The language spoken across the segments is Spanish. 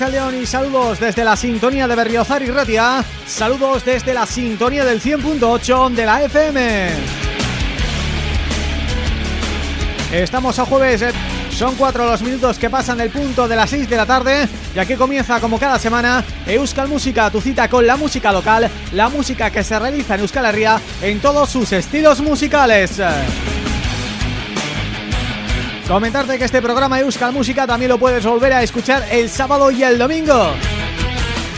Y saludos desde la sintonía de Berriozar y Ratia. Saludos desde la sintonía del 100.8 de la FM Estamos a jueves, eh, son cuatro los minutos que pasan del punto de las 6 de la tarde Y aquí comienza como cada semana Euskal Música, tu cita con la música local La música que se realiza en Euskal Herria en todos sus estilos musicales Comentarte que este programa Euskal Música también lo puedes volver a escuchar el sábado y el domingo.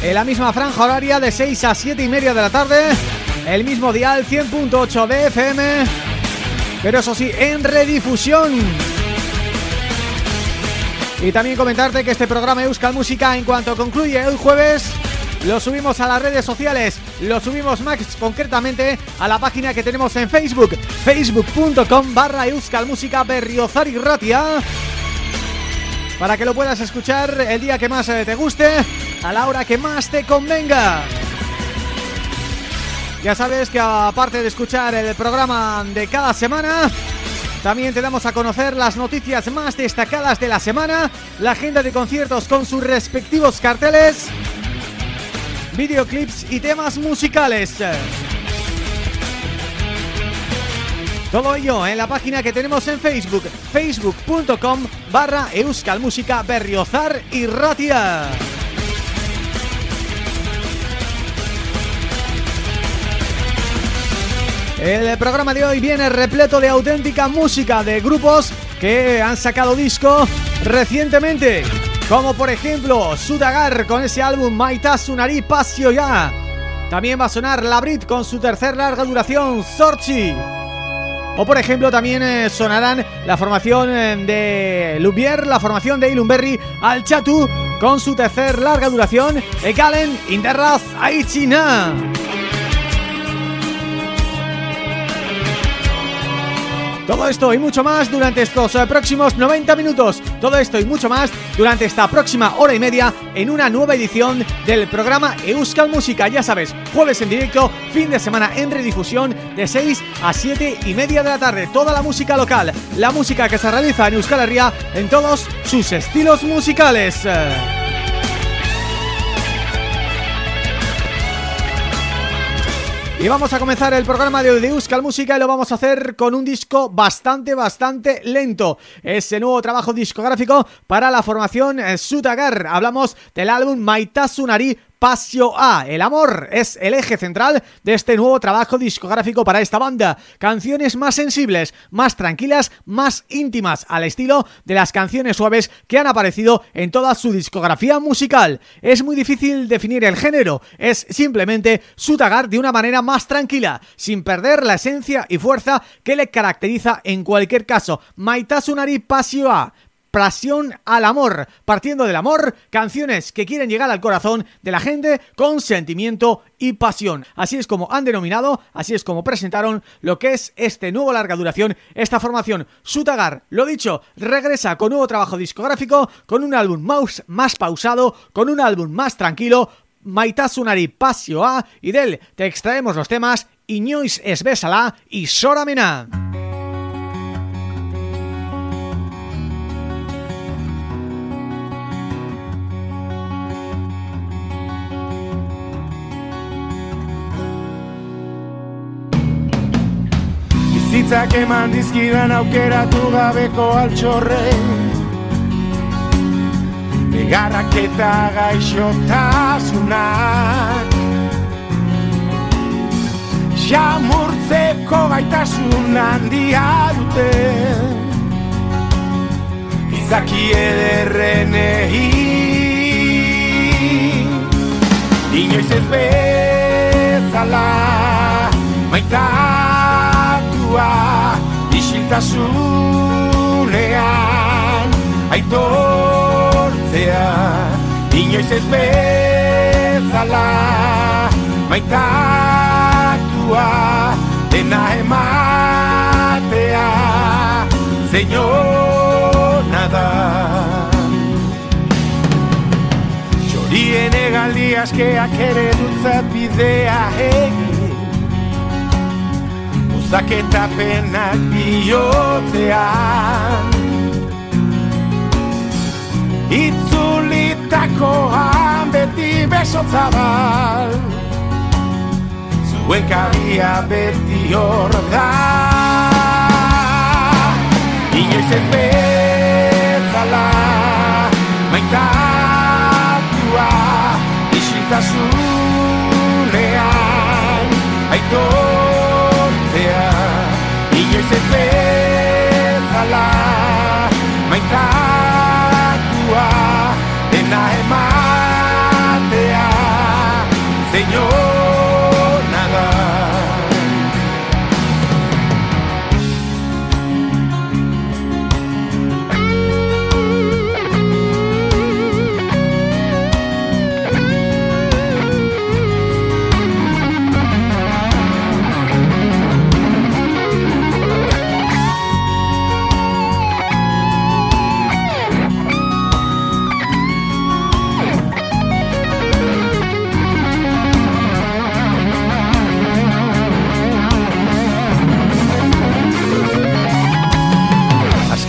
En la misma franja horaria de 6 a 7 y media de la tarde El mismo dial 100.8 de FM Pero eso sí, en redifusión. Y también comentarte que este programa Euskal Música en cuanto concluye el jueves lo subimos a las redes sociales, lo subimos más concretamente a la página que tenemos en Facebook, facebook.com barra Euskal Música Berriozar y Ratia para que lo puedas escuchar el día que más eh, te guste, a la hora que más te convenga. Ya sabes que aparte de escuchar el programa de cada semana también te damos a conocer las noticias más destacadas de la semana, la agenda de conciertos con sus respectivos carteles, videoclips y temas musicales. Todo ello en la página que tenemos en Facebook, facebook.com barra euskalmusica berriozar y ratia. El programa de hoy viene repleto de auténtica música de grupos que han sacado disco recientemente Como por ejemplo Sudagar con ese álbum Maita Sunari Ya También va a sonar Labrit con su tercer larga duración Sorchi o por ejemplo también eh, sonarán la formación eh, de Lubier, la formación de Ilumberri al Chatu con su tercer larga duración Egalen Inderraz Aichina. Todo esto y mucho más durante estos eh, próximos 90 minutos. Todo esto y mucho más durante esta próxima hora y media En una nueva edición del programa Euskal Música. Ya sabes, jueves en directo, fin de semana en redifusión De 6 a 7 y media de la tarde. Toda la música local, la música que se realiza en Euskal Herria En todos sus estilos musicales Y vamos a comenzar el programa de hoy Música y lo vamos a hacer con un disco bastante, bastante lento. Ese nuevo trabajo discográfico para la formación Sutagar. Hablamos del álbum Maitasunari Pasio A. El amor es el eje central de este nuevo trabajo discográfico para esta banda. Canciones más sensibles, más tranquilas, más íntimas, al estilo de las canciones suaves que han aparecido en toda su discografía musical. Es muy difícil definir el género, es simplemente Sutagar de una manera más tranquila, sin perder la esencia y fuerza que le caracteriza en cualquier caso. Maitasunari Pasio A Pasión al amor, partiendo del amor, canciones que quieren llegar al corazón de la gente con sentimiento y pasión. Así es como han denominado, así es como presentaron lo que es este nuevo larga duración, esta formación Sutagar. Lo dicho, regresa con nuevo trabajo discográfico, con un álbum más, más pausado, con un álbum más tranquilo, Maitasunari Pasio A y de él te extraemos los temas Iñois Esbesala y Soramena. Bizitzak eman dizkidan aukeratu gabeko altxorre. Egarrak eta gaixotasunak. Jamurtzeko gaitasun handia dute. Izaki ederren egin. Inoiz ez bezala Maitan isiltasunean aitortzea inoiz ez bezala maitatua dena ematea zeino nada Txorien egaldi askeak ere dutzat bidea egin Zaketa penak bihotzean. Itzulitakoan beti besotzabal Zuen kabia beti hor da. Inoiz ez bezala Maitatua Isiltasunean Aitor inoiz ez bezala maitatua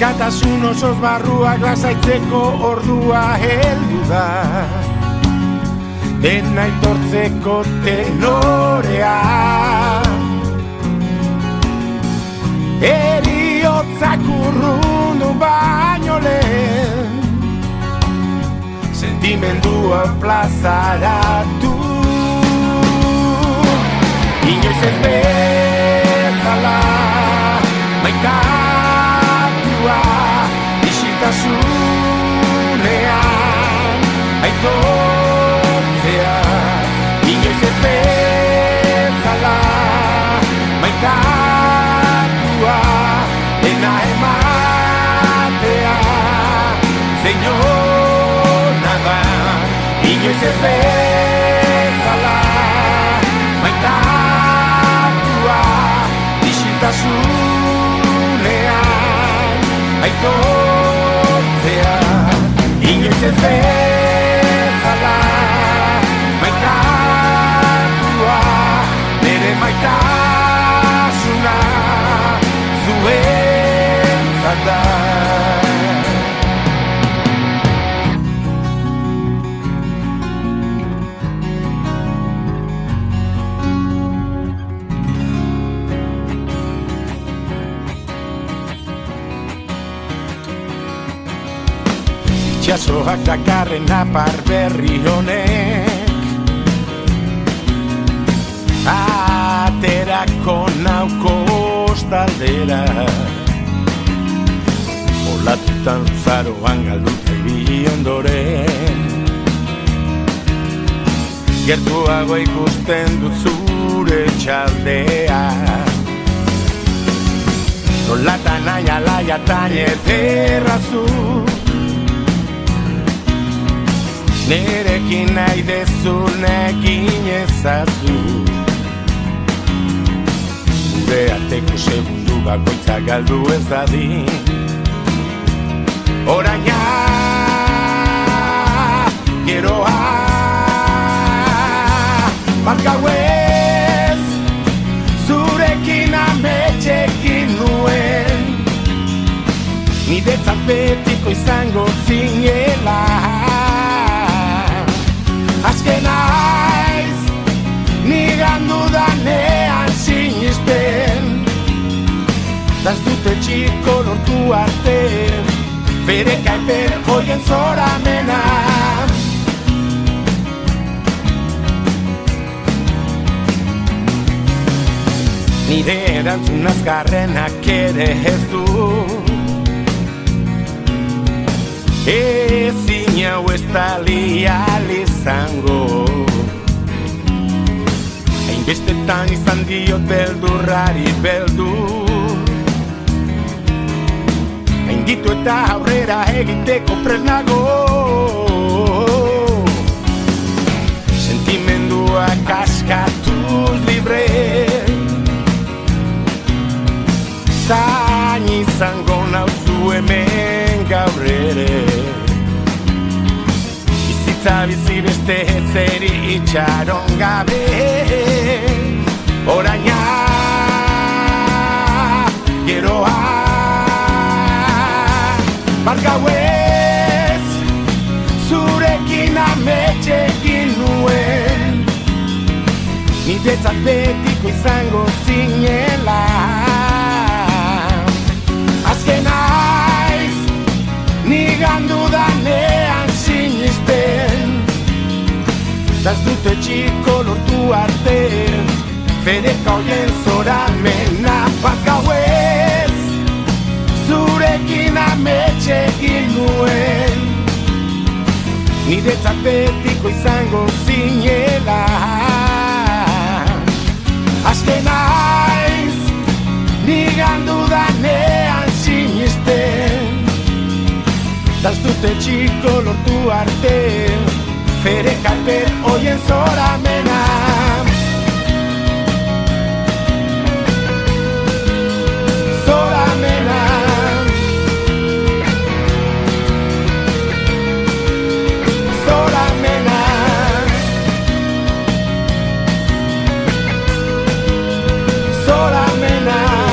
Edertasun osoz barruak lasaitzeko ordua heldu da. Dena itortzeko tenorea. Eriotzak urrundu baino lehen. Sentimendua plazaratu. Inoiz ez bezala Aitortzea Inoiz ez bezala Maikatua Dena ematea. Zeinoa da Inoiz ez bezala Maitatua Isiltasunean Aitortzea. Inoiz ez bezala Itxasoak dakarren apar berri honek. Aterako nauko ostaldera Olatutan zaroan galduta ibili ondoren. Gertuago ikusten dut zure txaldea. Nolatan aia laiatan ederrazu Nerekin nahi dezunekin ezazu. Gure arteko segundu bakoitza galdu ez dadin. Oraina Geroa Marka ez Zurekin ametxekin nuen. Niretzat betiko izango zinela Azken aiz Nigan dudanean sinisten. Das dute txiko lortu arte Bere kaipen hoien zoramena. Nire erantzun azkarrenak ere ez du. Ezin hau ez talial izango. Hainbestetan izan diot beldurrari beldur Hainditu eta aurrera egiteko presnago. Sentimenduak askatuz libre. Zain izango nauzu hemen gaur ere Bizitza bizi beste zeri itxaron gabe. Oraina Geroa. Barka ez Zurekin ametxekin nuen. Niretzat betiko izango zinela. Azken aiz Nigan dudanean Daz dut etxiko lortu arte. Fedeka hoien zora mena Bakau ez. Zurekin ametxe ginuen Niretzat betiko izango zinela. Aske naiz Nigan dudanean sinisten. Daz dut etxiko lortu arte Daz dut etxiko lortu arte. Fere kalper hoien zoramena Zoramena Zoramena Zoramena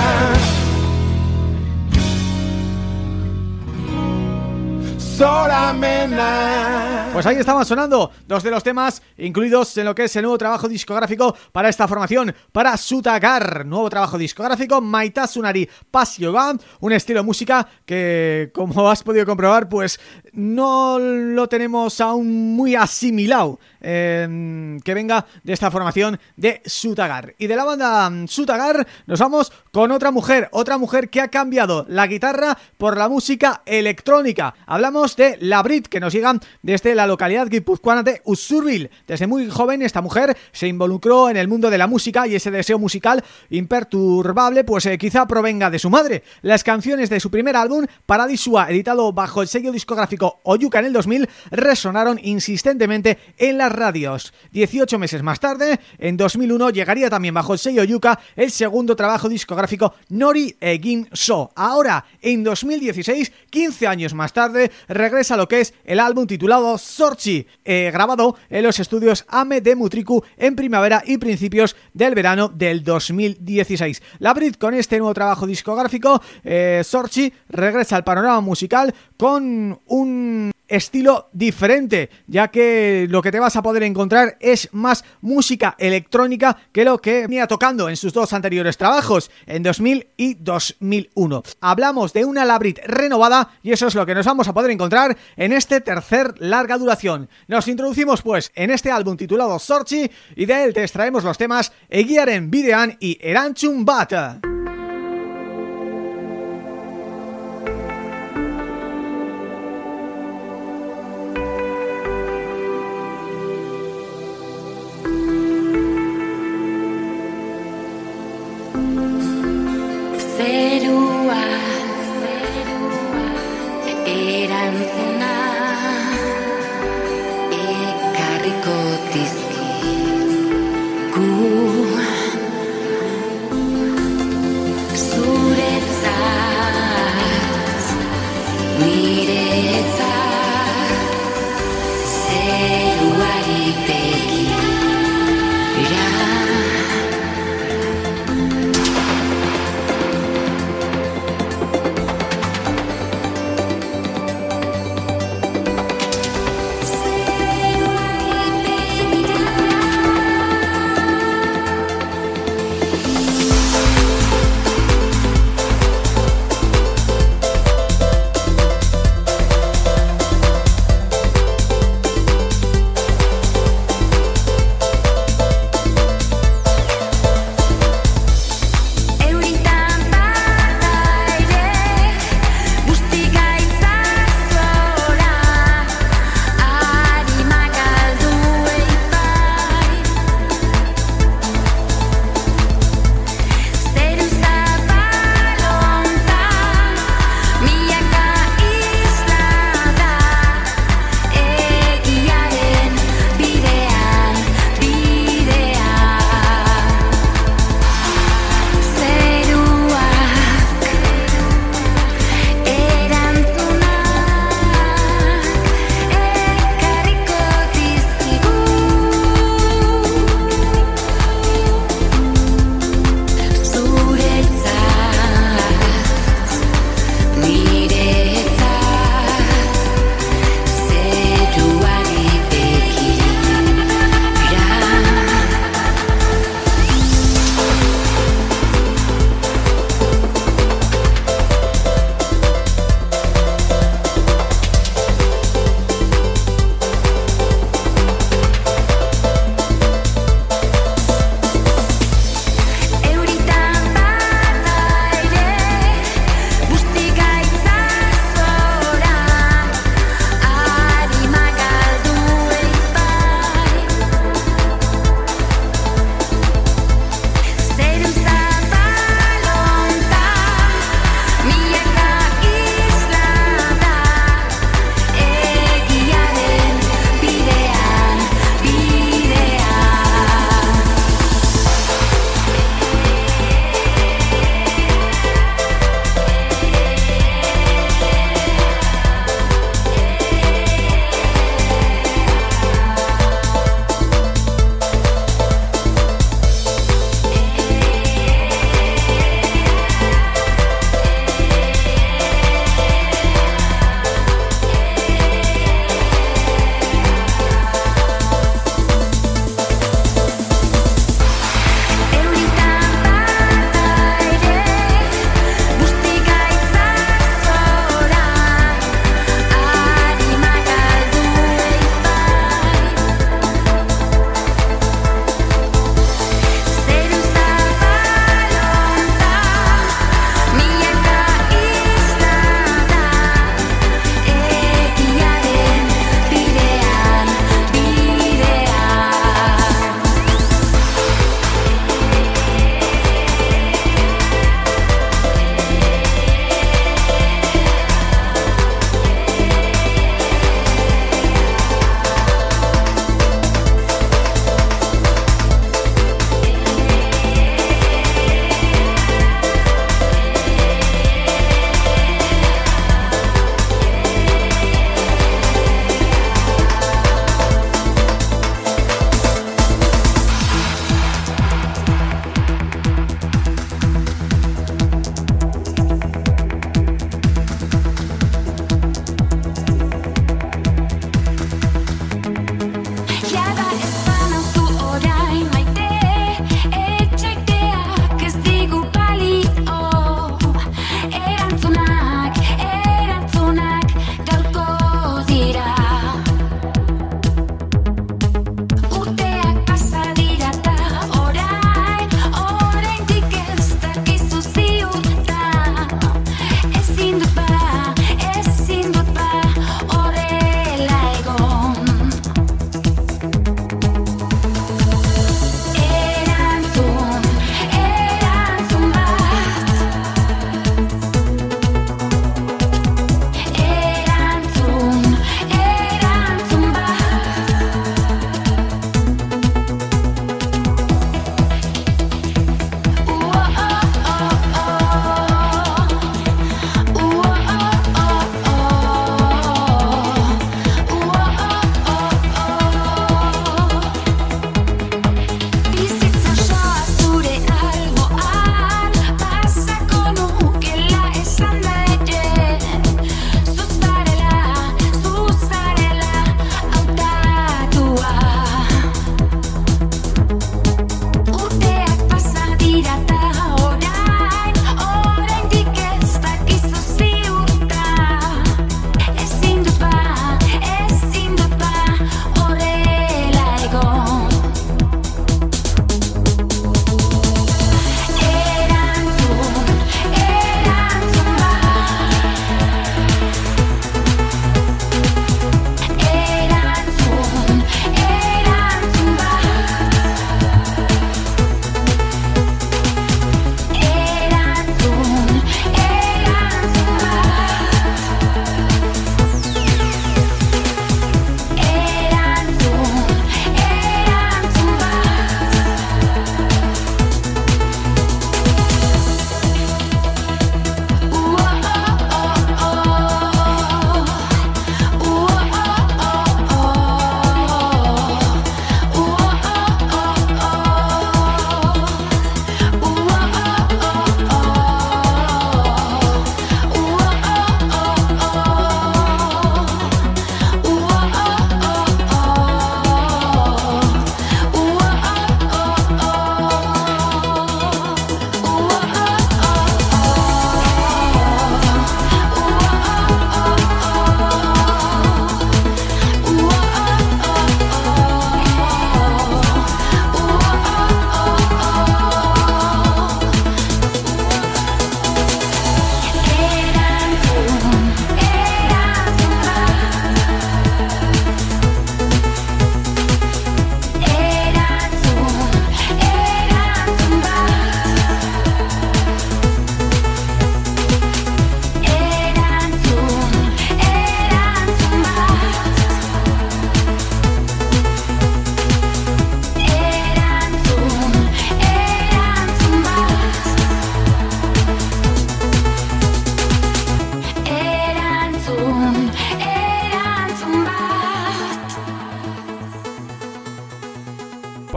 goramena Pues ahí estaban sonando dos de los temas incluidos en lo que es el nuevo trabajo discográfico para esta formación, para Sutagar, nuevo trabajo discográfico, Maitasunari Yoga, un estilo de música que, como has podido comprobar, pues no lo tenemos aún muy asimilado eh, que venga de esta formación de Sutagar. Y de la banda Sutagar nos vamos con otra mujer, otra mujer que ha cambiado la guitarra por la música electrónica. Hablamos de La Brit, que nos llega desde la localidad guipuzcoana de Usurbil. Desde muy joven esta mujer se involucró en el mundo de la música y ese deseo musical imperturbable pues eh, quizá provenga de su madre. Las canciones de su primer álbum, Paradisua, editado bajo el sello discográfico Oyuka en el 2000, resonaron insistentemente en las radios. 18 meses más tarde, en 2001, llegaría también bajo el sello Yuka el segundo trabajo discográfico Nori Egin So. Ahora, en 2016, 15 años más tarde, regresa lo que es el álbum titulado Sorchi, eh, grabado en los estudios Ame de Mutriku en primavera y principios del verano del 2016. La Brit con este nuevo trabajo discográfico, eh, Sorchi, regresa al panorama musical con un estilo diferente, ya que lo que te vas a poder encontrar es más música electrónica que lo que venía tocando en sus dos anteriores trabajos, en 2000 y 2001. Hablamos de una Labrit renovada y eso es lo que nos vamos a poder encontrar en este tercer larga duración. Nos introducimos pues en este álbum titulado Sorchi y de él te extraemos los temas Eguiaren Videan y Eranchun Bata.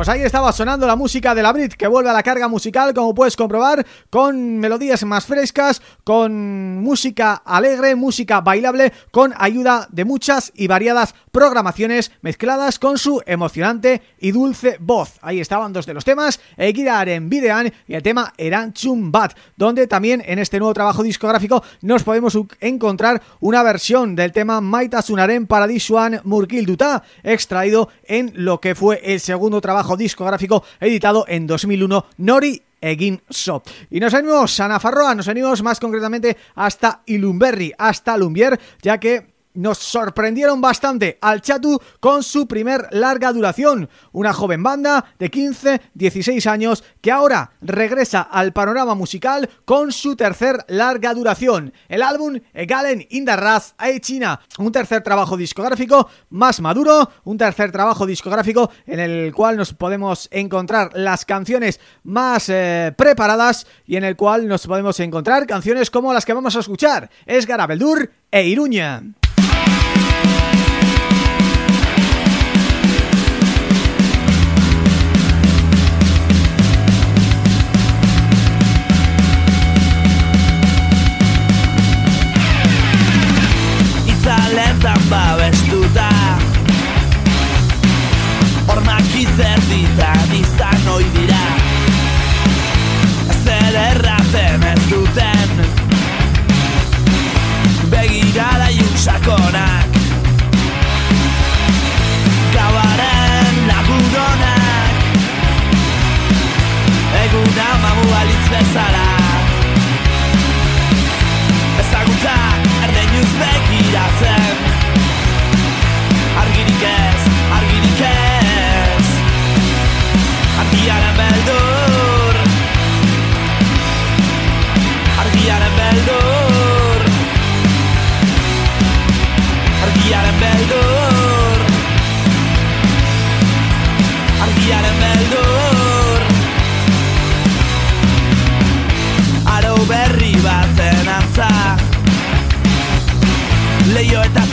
Pues ahí estaba sonando la música de la Brit que vuelve a la carga musical como puedes comprobar con melodías más frescas, con música alegre, música bailable, con ayuda de muchas y variadas programaciones mezcladas con su emocionante y dulce voz. Ahí estaban dos de los temas, en Videan y el tema Eran Chumbat, donde también en este nuevo trabajo discográfico nos podemos encontrar una versión del tema Maita Sunaren Paradisuan Murkil Duta, extraído en lo que fue el segundo trabajo discográfico editado en 2001, Nori Egin So. Y nos venimos a Nafarroa, nos venimos más concretamente hasta Ilumberri, hasta Lumbier, ya que nos sorprendieron bastante al Chatu con su primer larga duración, una joven banda de 15, 16 años que ahora regresa al panorama musical con su tercer larga duración, el álbum Egalen in the China, un tercer trabajo discográfico más maduro, un tercer trabajo discográfico en el cual nos podemos encontrar las canciones más eh, preparadas y en el cual nos podemos encontrar canciones como las que vamos a escuchar, es Garabeldur e Iruña. east side. Beldur Argiaren beldur Aro berri baten antza. Leioetatik eguzkizpiak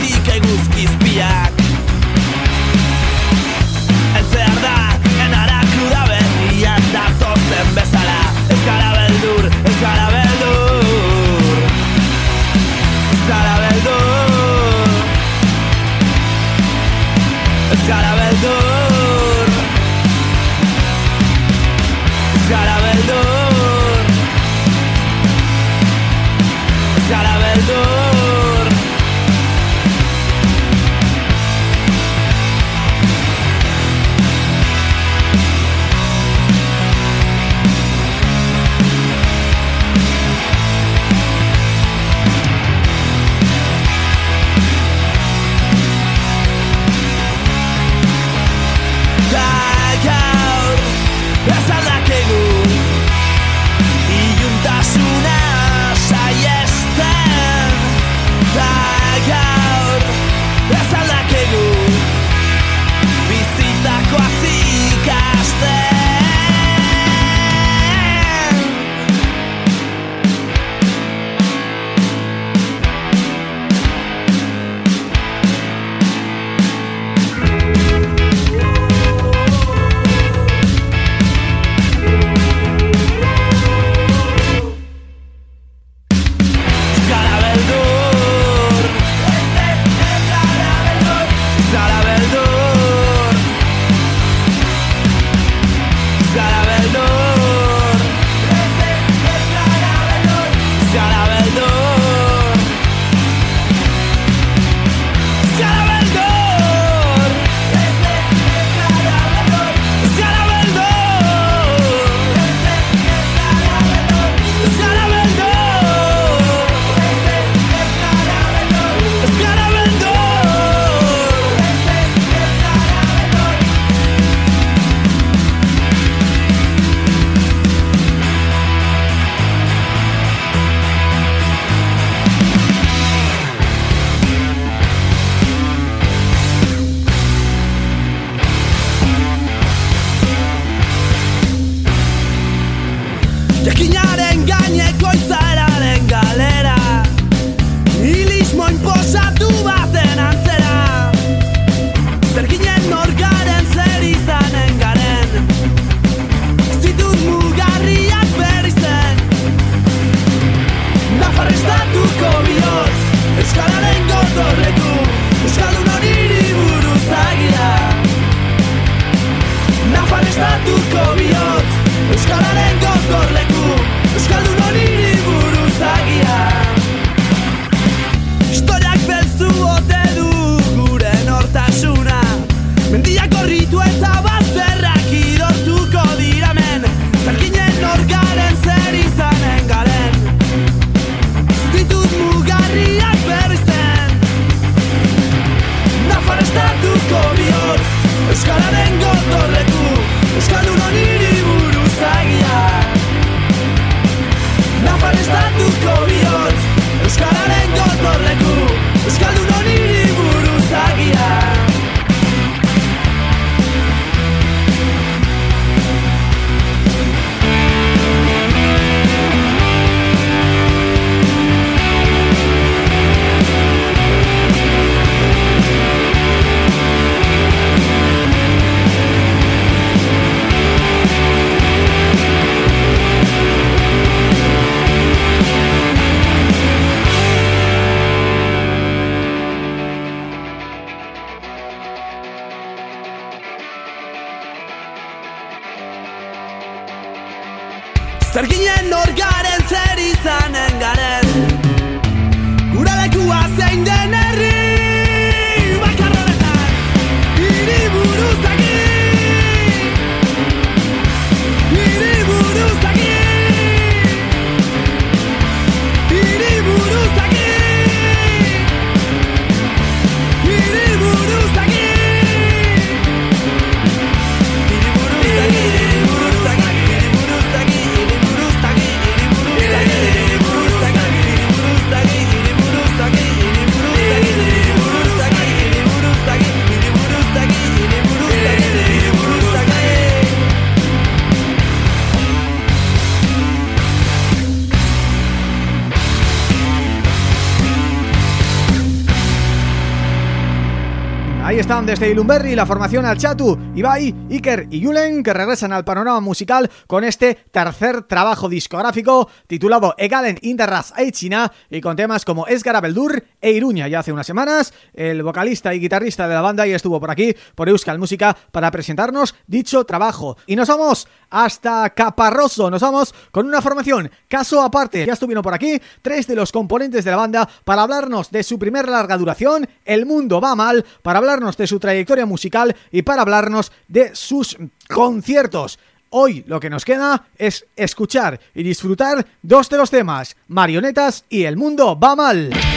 desde Ilumberri la formación Alchatu, Ibai, Iker y Yulen que regresan al panorama musical con este tercer trabajo discográfico titulado Egalen Interras China y con temas como Esgara Beldur e Iruña. Ya hace unas semanas el vocalista y guitarrista de la banda ya estuvo por aquí, por Euskal Música, para presentarnos dicho trabajo. Y nos vamos hasta Caparroso, nos vamos con una formación caso aparte. Ya estuvieron por aquí tres de los componentes de la banda para hablarnos de su primer larga duración, El Mundo Va Mal, para hablarnos de su trayectoria musical y para hablarnos de sus conciertos. Hoy lo que nos queda es escuchar y disfrutar dos de los temas, Marionetas y El Mundo Va Mal.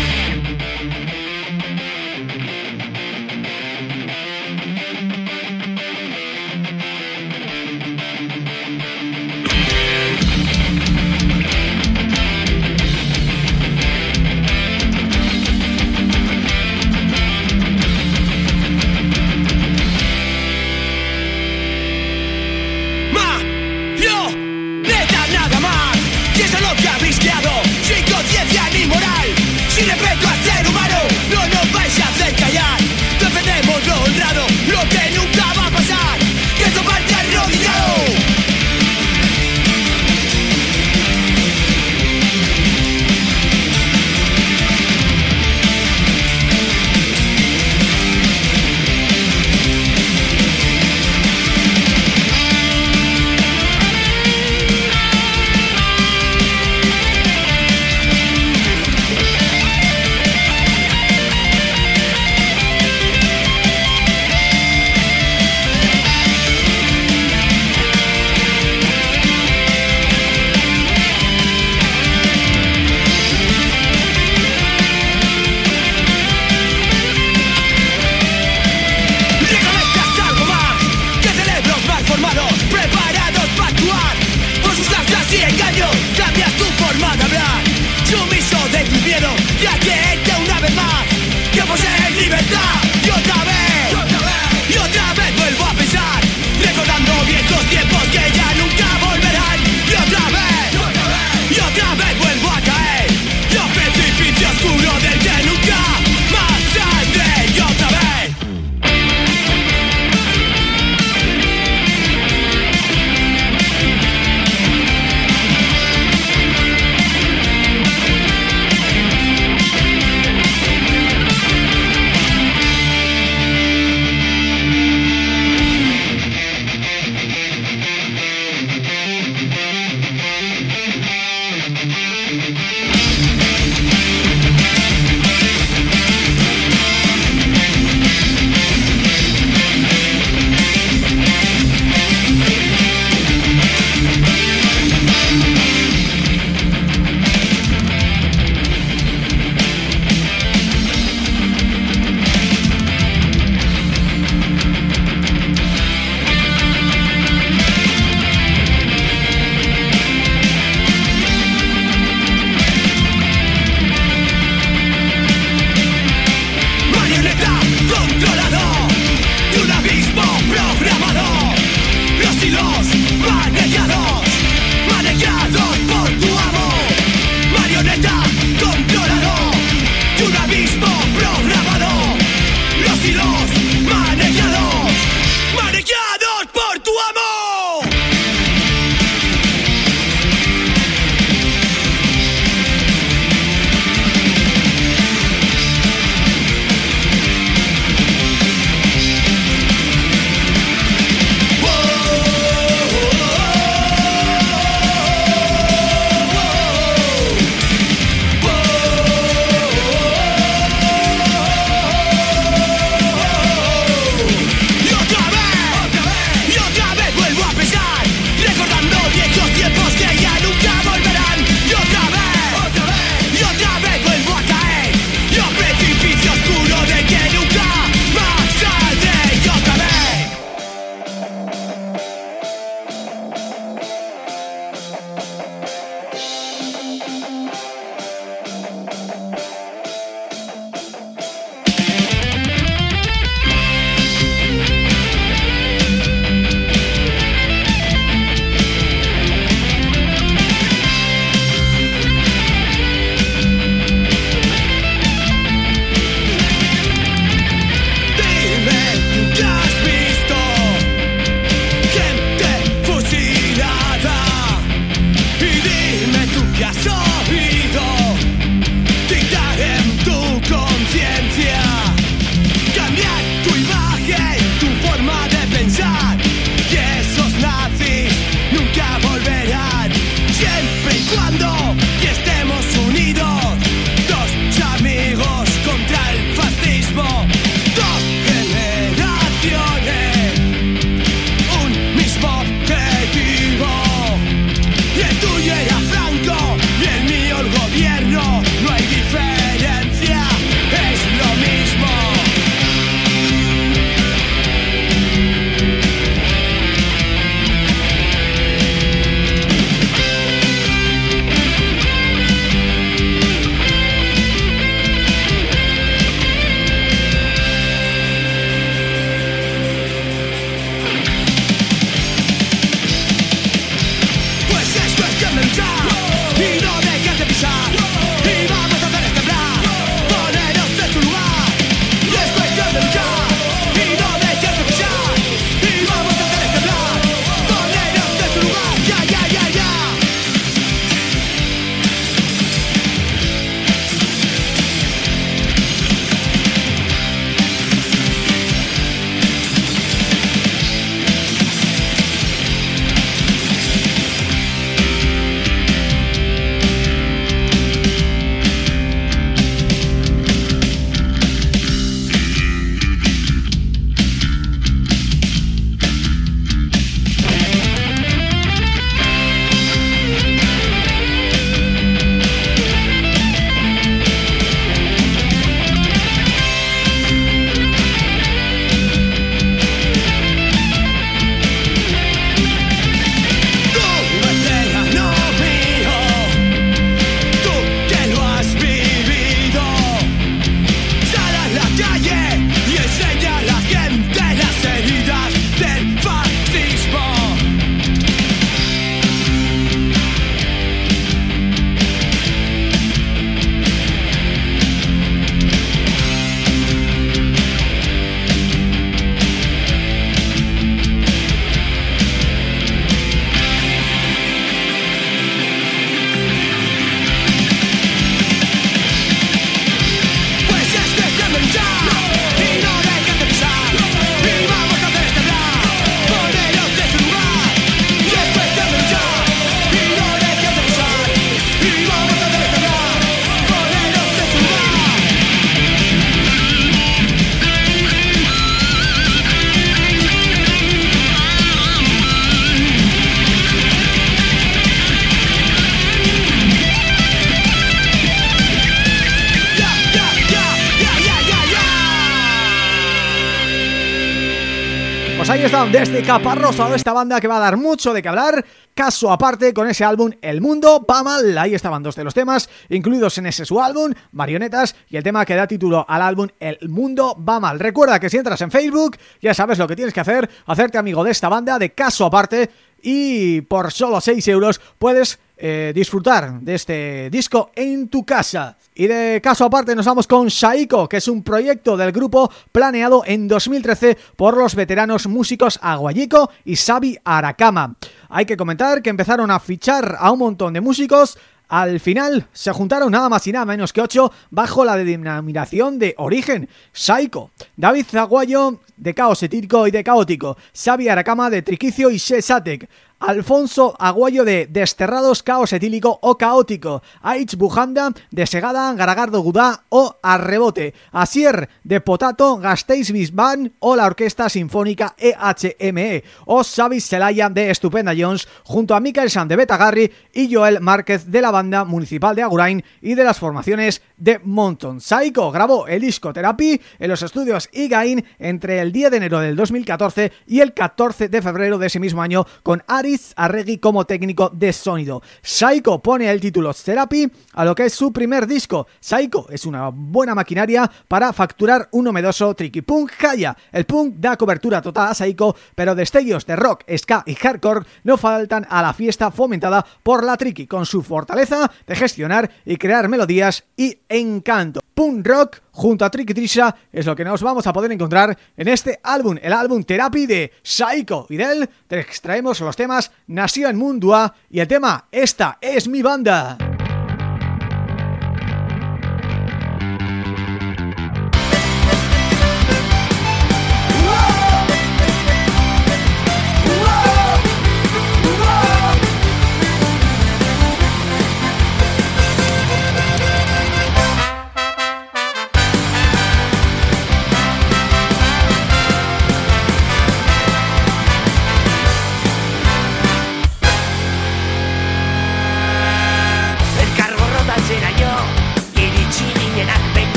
Desde Caparroso, esta banda que va a dar mucho de qué hablar, caso aparte con ese álbum El Mundo va mal, ahí estaban dos de los temas incluidos en ese su álbum, Marionetas, y el tema que da título al álbum El Mundo va mal. Recuerda que si entras en Facebook, ya sabes lo que tienes que hacer, hacerte amigo de esta banda de caso aparte y por solo 6 euros puedes eh, disfrutar de este disco en tu casa. Y de caso aparte nos vamos con Saiko, que es un proyecto del grupo planeado en 2013 por los veteranos músicos Aguayico y Sabi Aracama. Hay que comentar que empezaron a fichar a un montón de músicos al final se juntaron nada más y nada menos que ocho bajo la denominación de Origen, Saiko, David Zaguayo de Caos Etírico y de Caótico, Xavi Aracama de Triquicio y Shesatek, Alfonso Aguayo de Desterrados Caos Etílico o Caótico, Aich Bujanda de Segada, Garagardo Gudá o Arrebote, Asier de Potato, Gasteiz Bisban o la Orquesta Sinfónica EHME, o Xavi Celaya de Estupenda Jones junto a Michael San de Betagarri y Joel Márquez de la banda municipal de Agurain y de las formaciones de Monton. Saiko grabó el disco Therapy en los estudios Igain entre el 10 de enero del 2014 y el 14 de febrero de ese mismo año con Ari Arregui como técnico de sonido. Saiko pone el título Therapy a lo que es su primer disco. Saiko es una buena maquinaria para facturar un novedoso tricky punk Haya. El punk da cobertura total a Saiko, pero destellos de rock, ska y hardcore no faltan a la fiesta fomentada por la tricky con su fortaleza de gestionar y crear melodías y encanto. Punk rock junto a Tricky Trisha es lo que nos vamos a poder encontrar en este álbum, el álbum Therapy de Saiko y de él te extraemos los temas Nació en Mundua y el tema Esta es mi banda.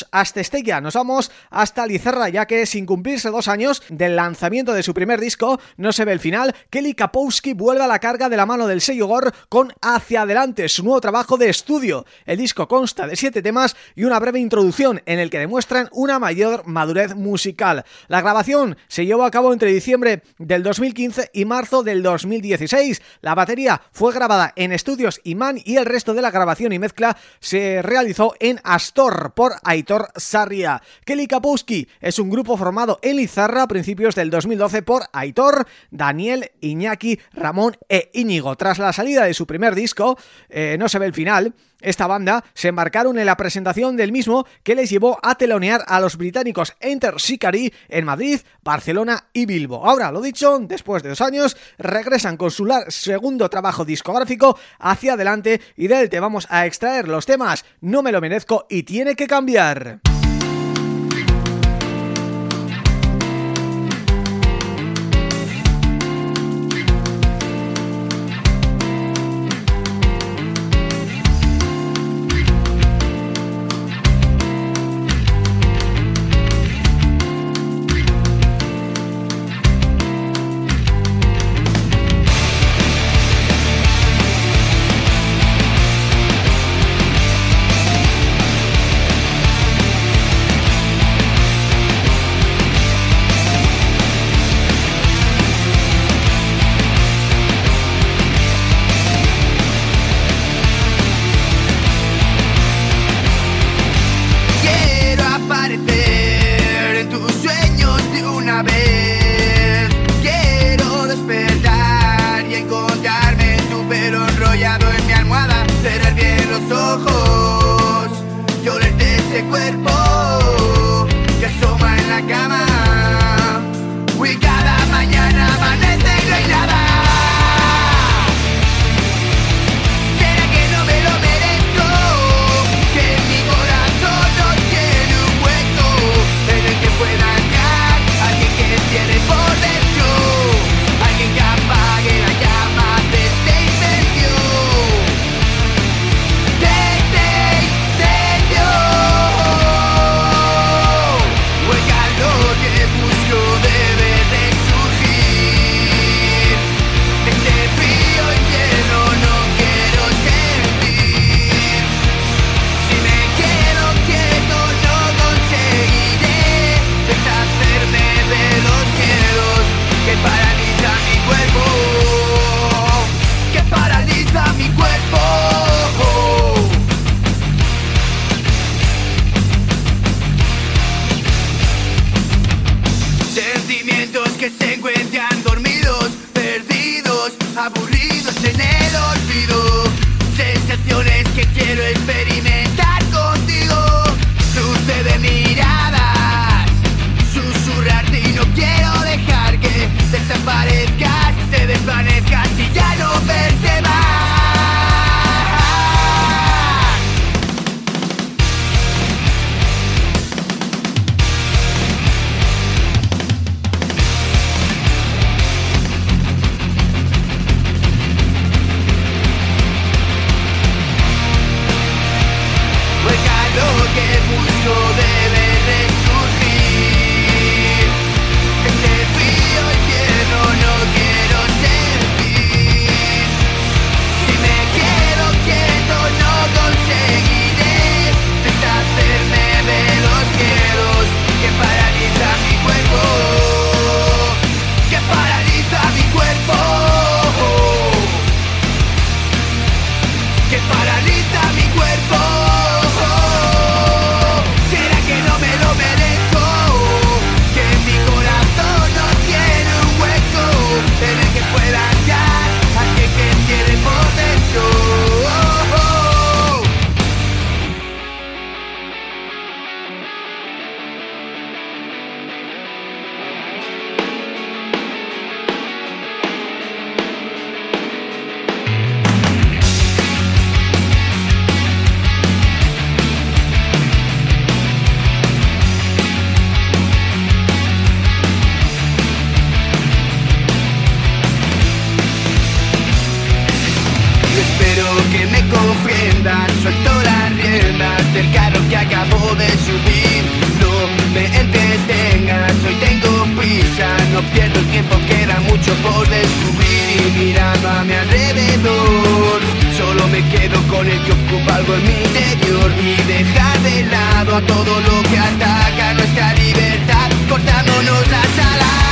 Nos vamos hasta Estella, nos vamos hasta Lizerra, ya que sin cumplirse dos años del lanzamiento de su primer disco, no se ve el final, Kelly Kapowski vuelve a la carga de la mano del sello Gore con Hacia Adelante, su nuevo trabajo de estudio. El disco consta de siete temas y una breve introducción en el que demuestran una mayor madurez musical. La grabación se llevó a cabo entre diciembre del 2015 y marzo del 2016. La batería fue grabada en estudios Imán y el resto de la grabación y mezcla se realizó en Astor por Aitor Sarria. Kelly Kapowski es un grupo formado en Lizarra a principios del 2012 por Aitor, Daniel, Iñaki, Ramón e Íñigo. Tras la salida de su primer disco, eh, no se ve el final, esta banda se embarcaron en la presentación del mismo que les llevó a telonear a los británicos Enter Shikari en Madrid, Barcelona y Bilbo. Ahora, lo dicho, después de dos años, regresan con su segundo trabajo discográfico hacia adelante y de él te vamos a extraer los temas No me lo merezco y Tiene que cambiar. enrollado en mi almohada, cerrar bien los ojos, yo ese cuerpo. No me entretengas, hoy tengo prisa. No pierdo el tiempo, queda mucho por descubrir. Y mirando a mi alrededor. Solo me quedo con el que ocupa algo en mi interior. Y dejar de lado todo lo que ataca nuestra libertad. Cortándonos las alas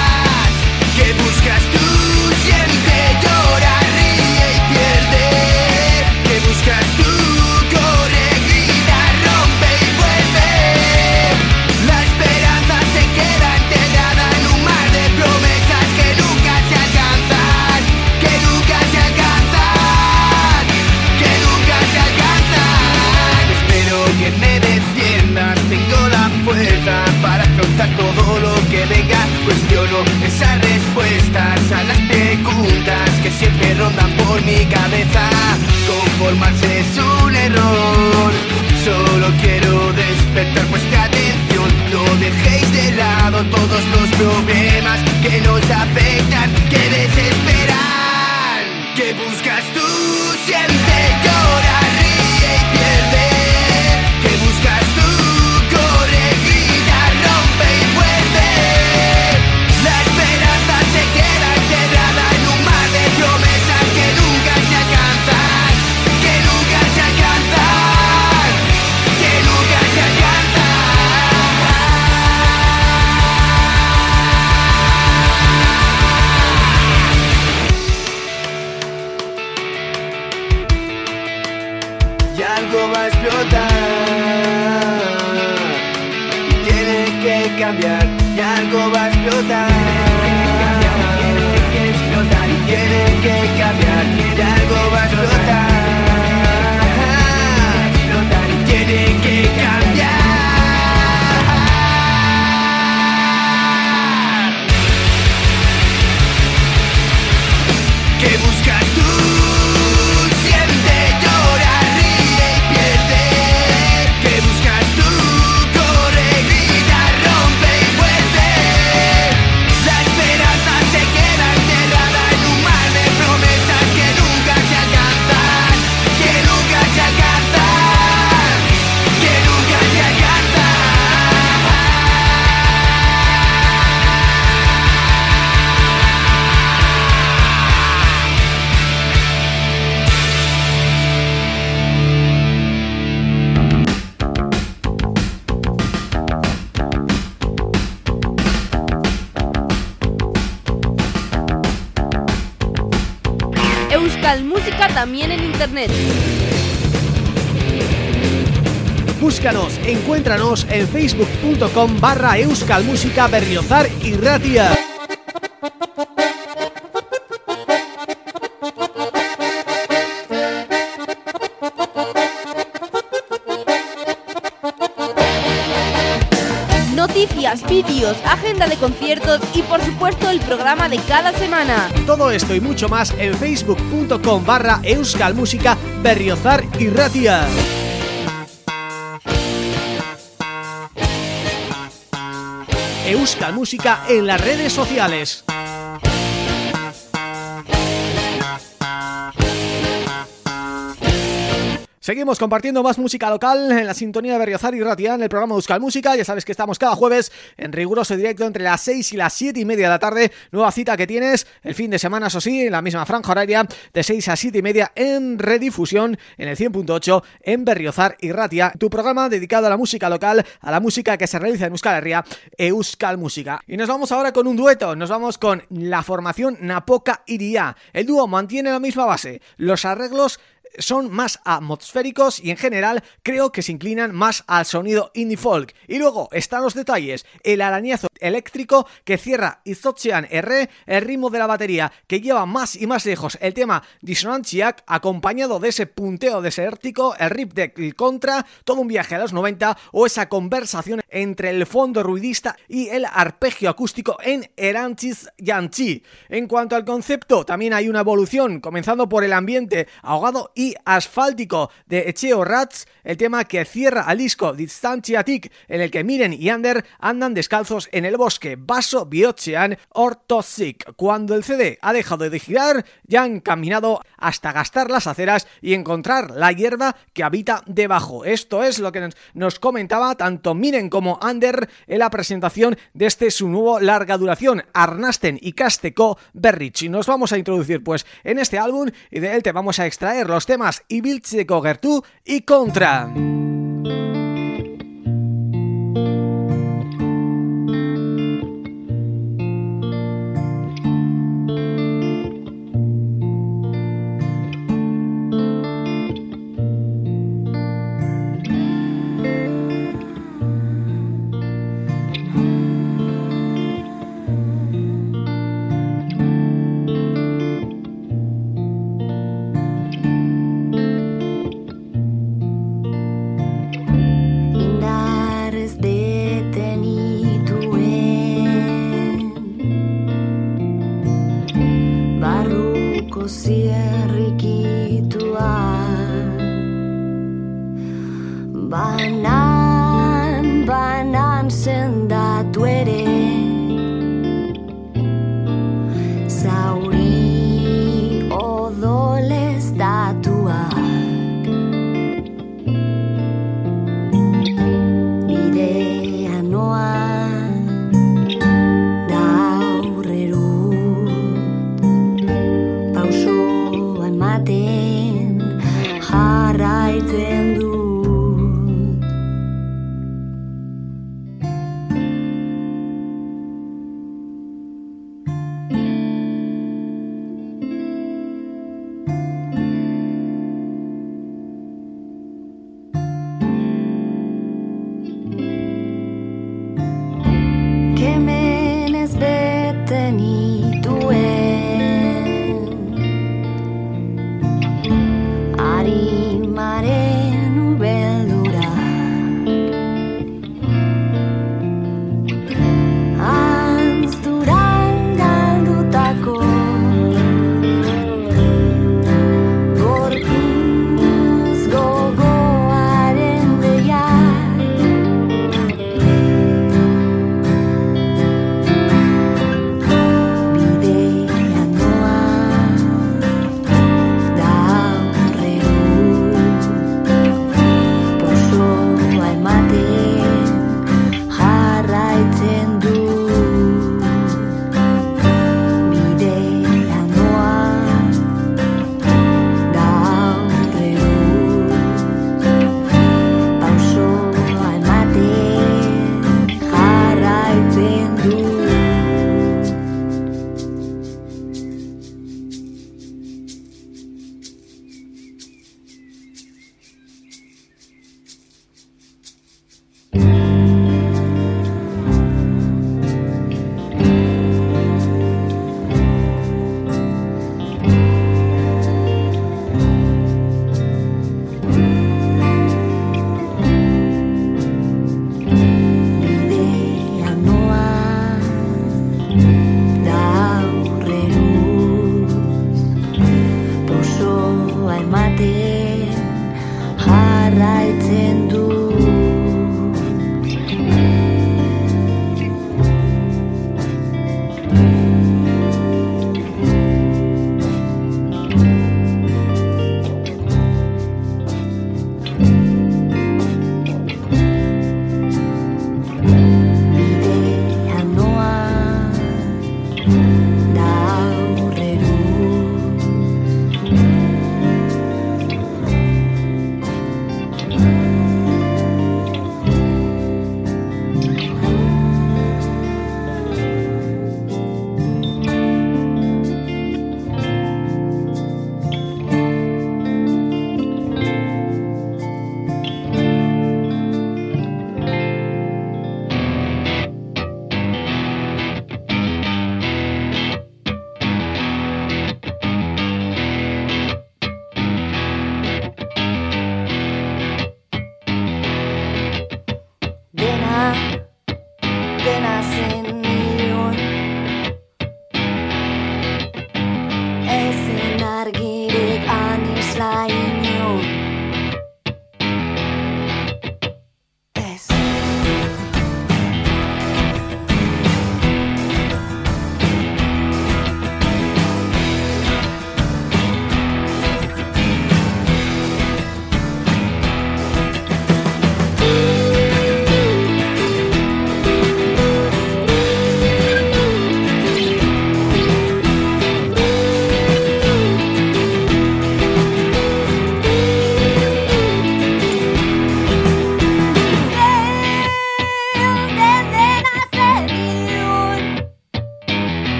Cuestiono esas respuestas a las preguntas que siempre rondan por mi cabeza. Conformarse es un error. Solo quiero despertar vuestra atención. No dejéis de lado todos los problemas que nos afectan Que desesperan. ¿Qué buscas tú? Siente, internet. Búscanos, encuéntranos en facebook.com barra euskalmusica berriozar y ratia. De conciertos y por supuesto el programa de cada semana. Todo esto y mucho más en facebook.com barra euskalmusica berriozar y ratia. Euskal Música en las redes sociales. Seguimos compartiendo más música local en la sintonía de Berriozar y Ratia en el programa Euskal Música. Ya sabes que estamos cada jueves en riguroso directo entre las 6 y las 7 y media de la tarde. Nueva cita que tienes el fin de semana, eso sí, en la misma franja horaria de 6 a 7 y media en redifusión en el 100.8 en Berriozar y Ratia. Tu programa dedicado a la música local, a la música que se realiza en Euskal Herria, Euskal Música. Y nos vamos ahora con un dueto. Nos vamos con la formación Napoca Iria. El dúo mantiene la misma base. Los arreglos son más atmosféricos y en general creo que se inclinan más al sonido indie folk. Y luego están los detalles, el arañazo eléctrico que cierra Izotzean R, el ritmo de la batería que lleva más y más lejos el tema Dissonantiac acompañado de ese punteo desértico, el rip del contra, todo un viaje a los 90 o esa conversación entre el fondo ruidista y el arpegio acústico en Eranchis Yanchi. En cuanto al concepto, también hay una evolución, comenzando por el ambiente ahogado y asfáltico de Echeo Rats, el tema que cierra al disco Distantiatic, en el que Miren y Ander andan descalzos en el bosque, Vaso Biotchean Ortosic. Cuando el CD ha dejado de girar, ya han caminado hasta gastar las aceras y encontrar la hierba que habita debajo. Esto es lo que nos comentaba tanto Miren como Ander en la presentación de este su nuevo larga duración, Arnasten y Casteco Berrich. Y nos vamos a introducir pues en este álbum y de él te vamos a extraer los temas Ibiltzeko Gertu y Contra.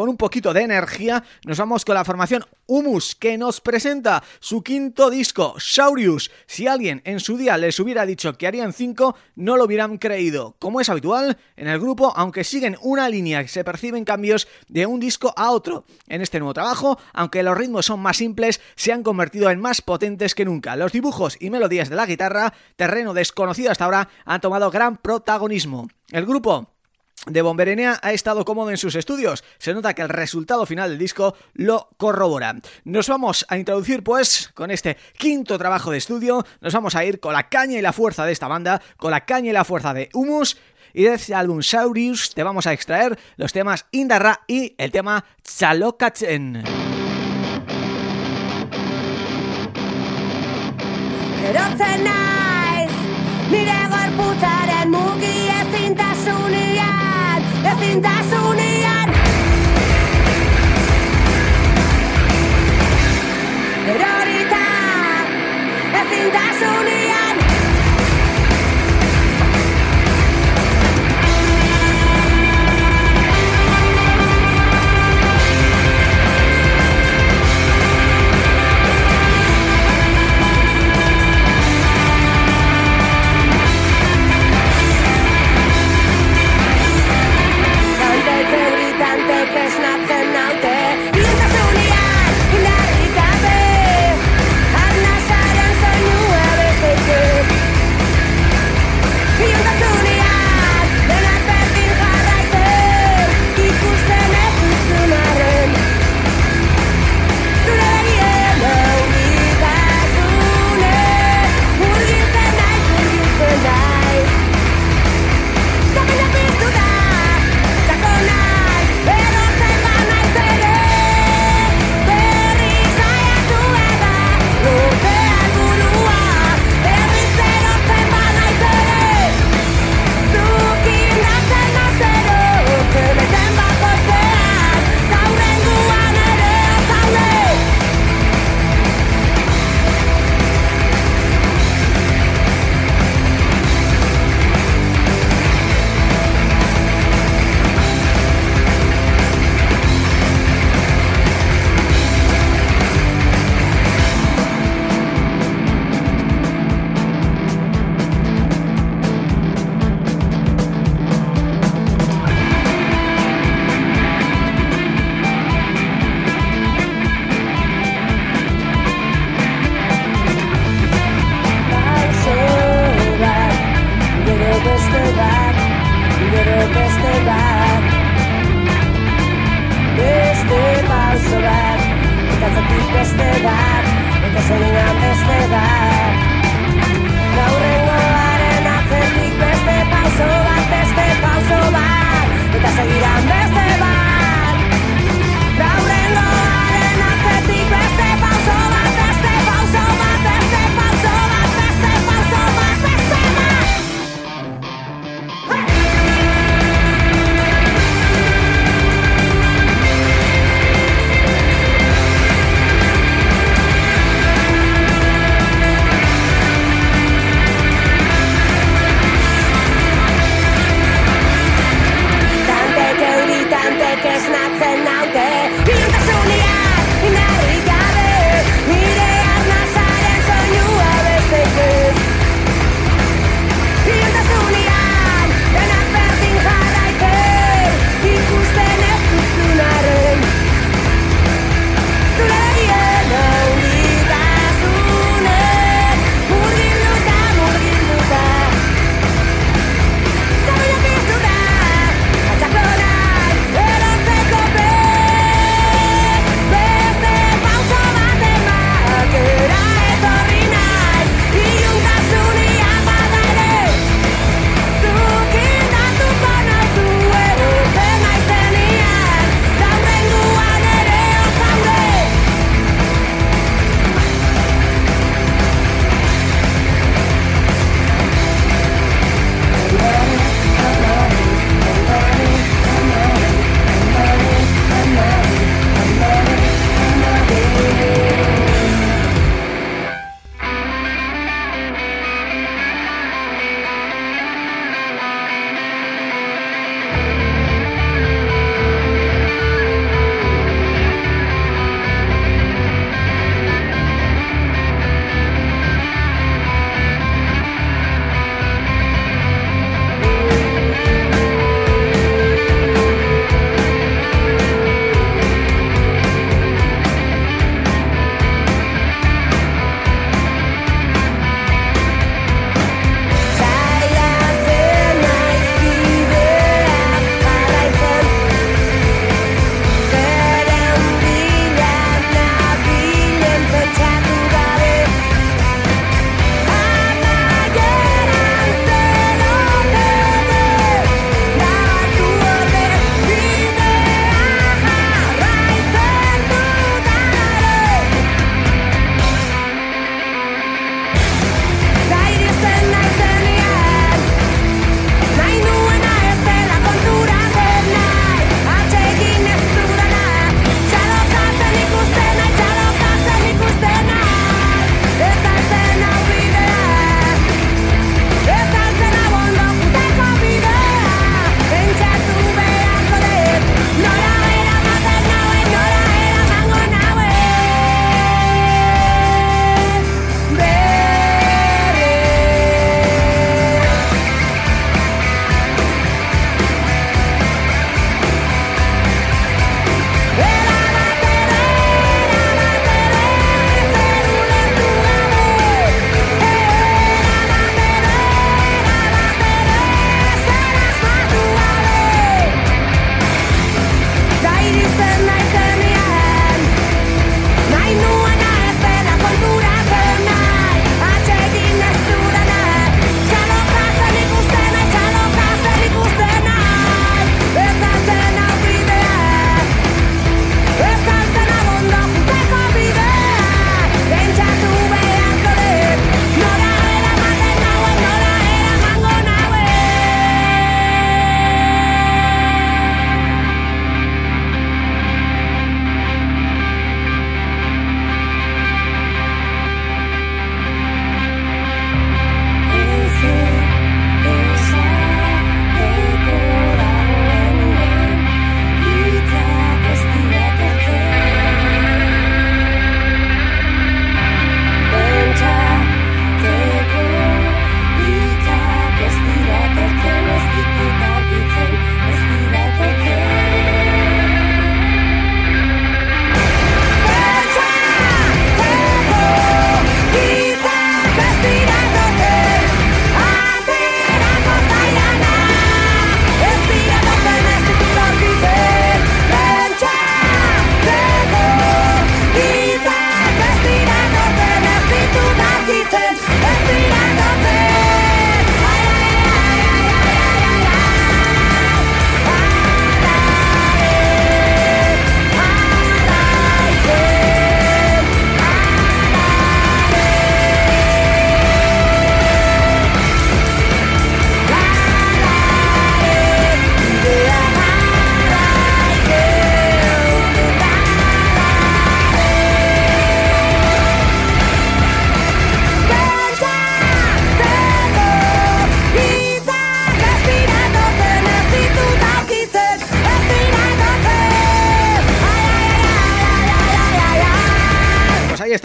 Con un poquito de energía, nos vamos con la formación Humus, que nos presenta su quinto disco, Saurius. Si alguien en su día les hubiera dicho que harían cinco, no lo hubieran creído. Como es habitual, en el grupo, aunque siguen una línea, se perciben cambios de un disco a otro. En este nuevo trabajo, aunque los ritmos son más simples, se han convertido en más potentes que nunca. Los dibujos y melodías de la guitarra, terreno desconocido hasta ahora, han tomado gran protagonismo. El grupo de Bomberenea ha estado cómodo en sus estudios. Se nota que el resultado final del disco lo corrobora. Nos vamos a introducir pues con este quinto trabajo de estudio. Nos vamos a ir con la caña y la fuerza de esta banda, con la caña y la fuerza de Humus. Y de este álbum Saurius te vamos a extraer los temas Indarra y el tema Chalokachen. ezin da zunean Erorita. Ezin da zunean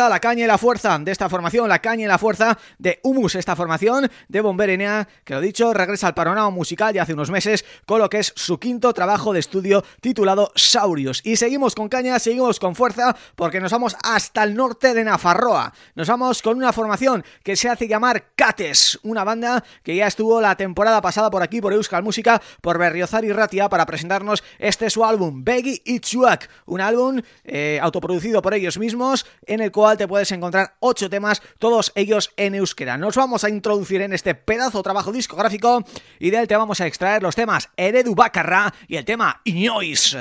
la caña y la fuerza de esta formación, la caña y la fuerza de Humus, esta formación de Bomberenea, que lo dicho, regresa al panorama musical ya hace unos meses con lo que es su quinto trabajo de estudio titulado Saurios. Y seguimos con caña, seguimos con fuerza, porque nos vamos hasta el norte de Nafarroa. Nos vamos con una formación que se hace llamar Cates, una banda que ya estuvo la temporada pasada por aquí, por Euskal Música, por Berriozar y Ratia, para presentarnos este su álbum, Beggy Itchuak, un álbum eh, autoproducido por ellos mismos, en el cual te puedes encontrar ocho temas, todos ellos en euskera. Nos vamos a introducir en este pedazo trabajo discográfico y de él te vamos a extraer los temas Eredu Bacarra y el tema Iñois.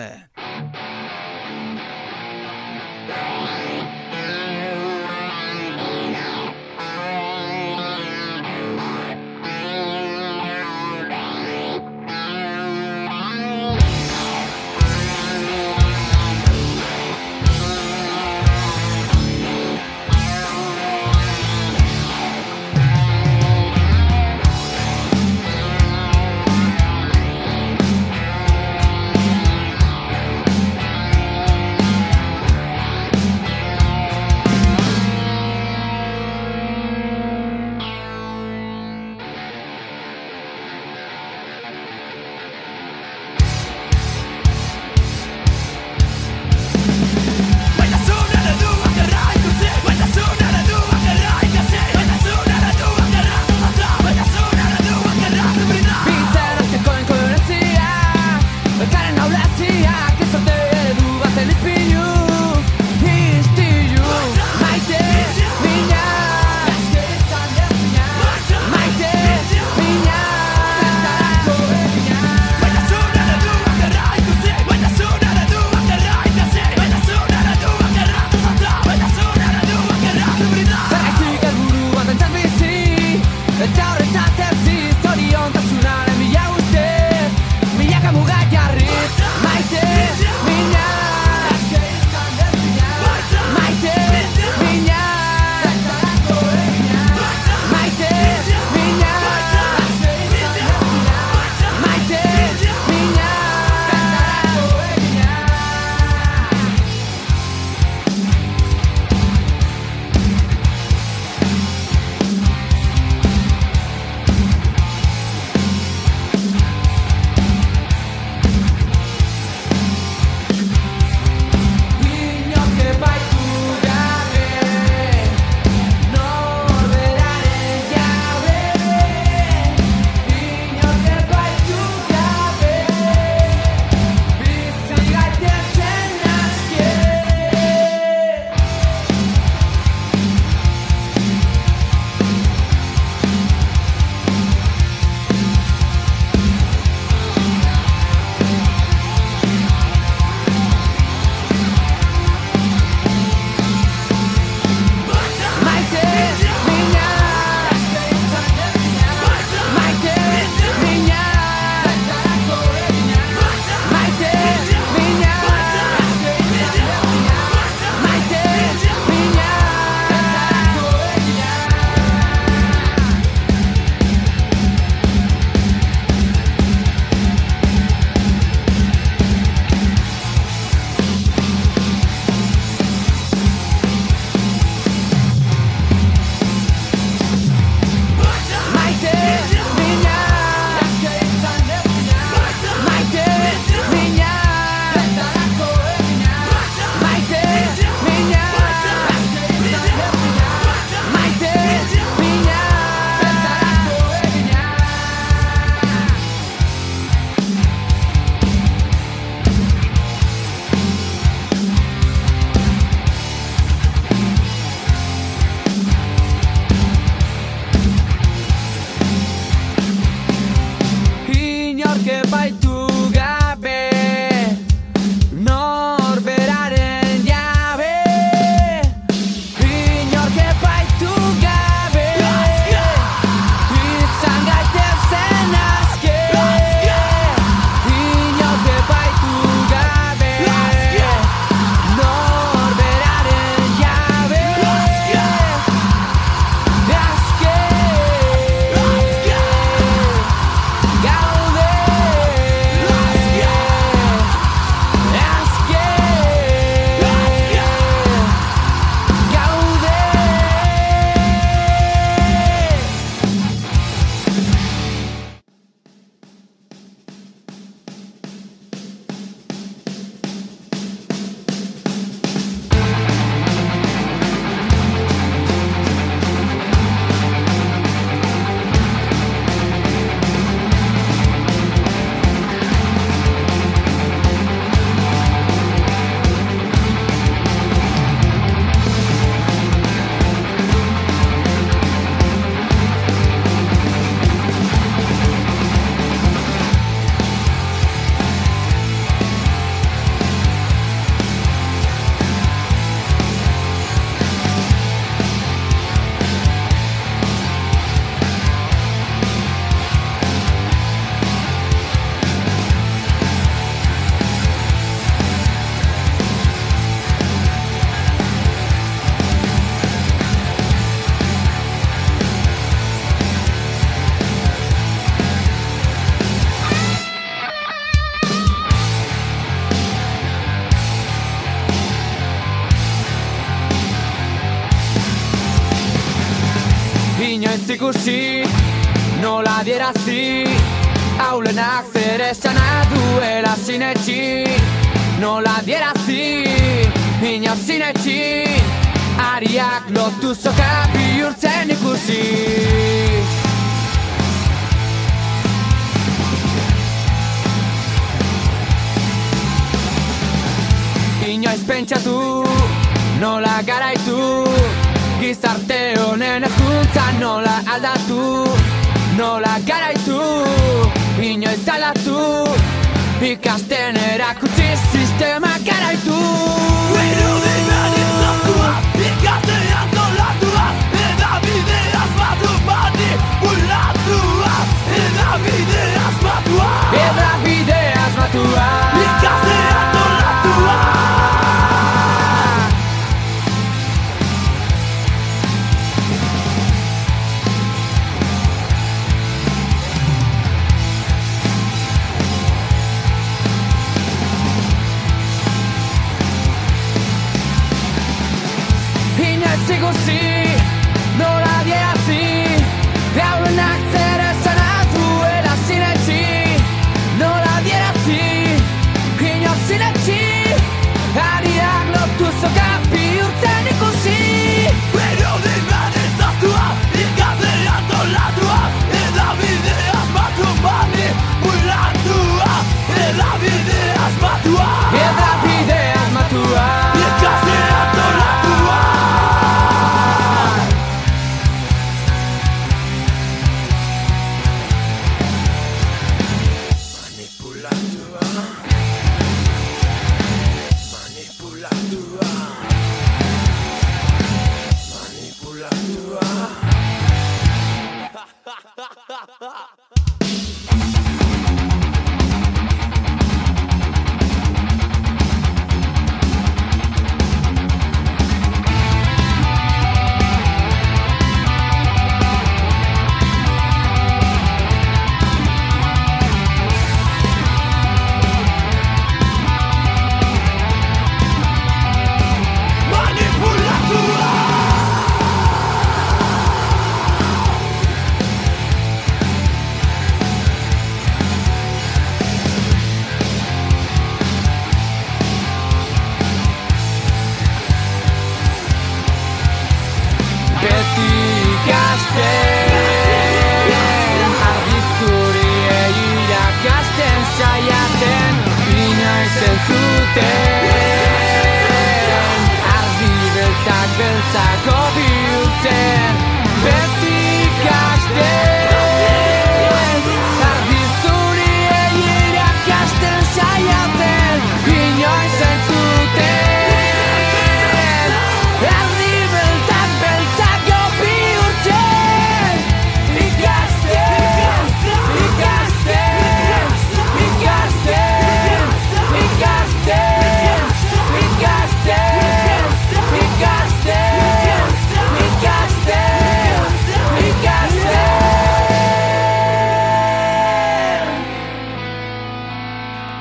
Inoiz alatu Ikasten erakutsi sistema garaitu. Irudimen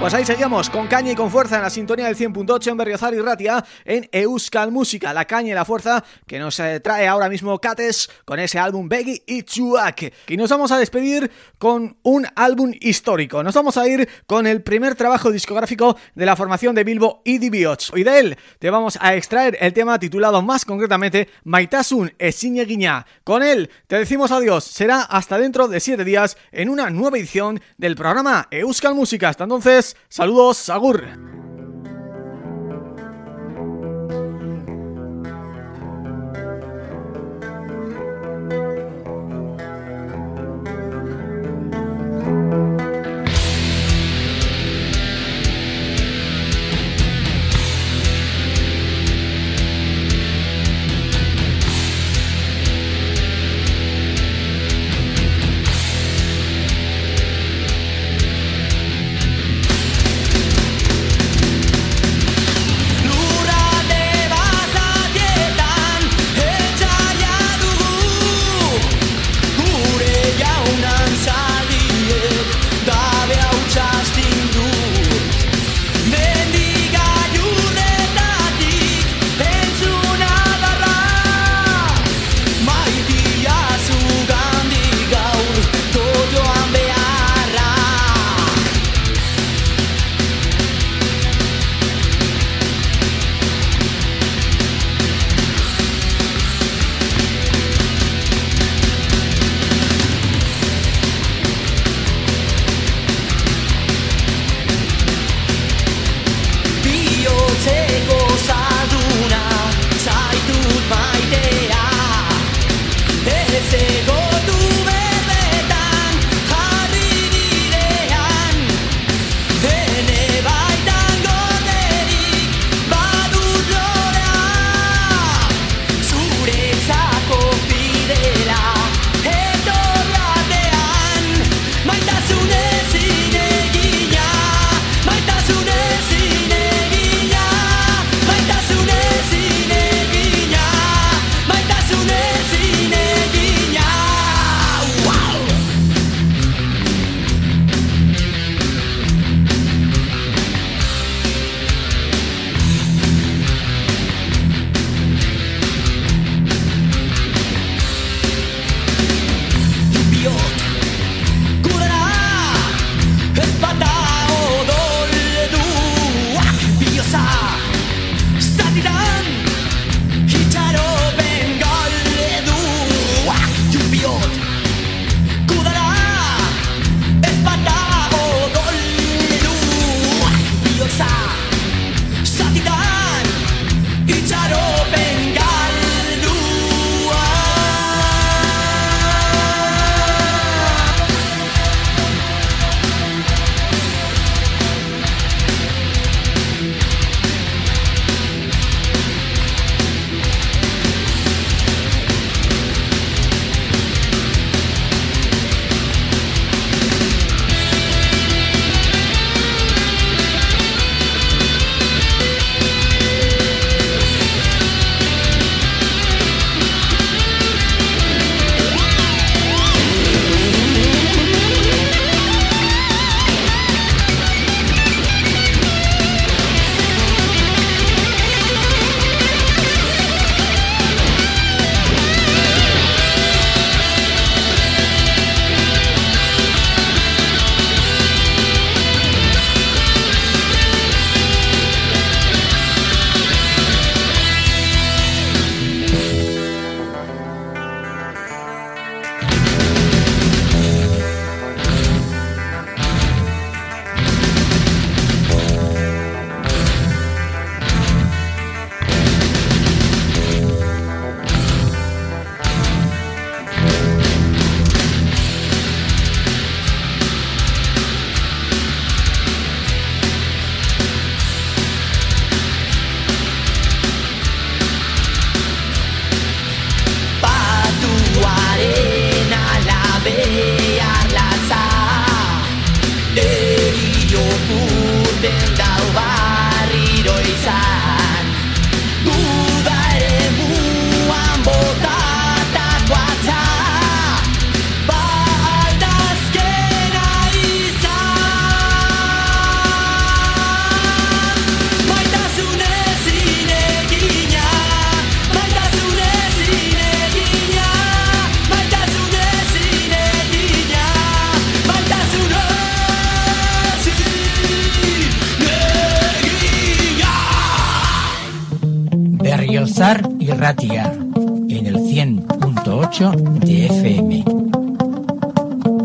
Pues ahí seguimos, con caña y con fuerza en la sintonía del 100.8 en Berriozar y Ratia, en Euskal Música, la caña y la fuerza que nos eh, trae ahora mismo Cates con ese álbum Beggy y Chuak. Y nos vamos a despedir con un álbum histórico. Nos vamos a ir con el primer trabajo discográfico de la formación de Bilbo y Dibiots. Y de él te vamos a extraer el tema titulado más concretamente Maitasun Esiñe Guiñá. Con él te decimos adiós. Será hasta dentro de 7 días en una nueva edición del programa Euskal Música. Hasta entonces, saludos, agur.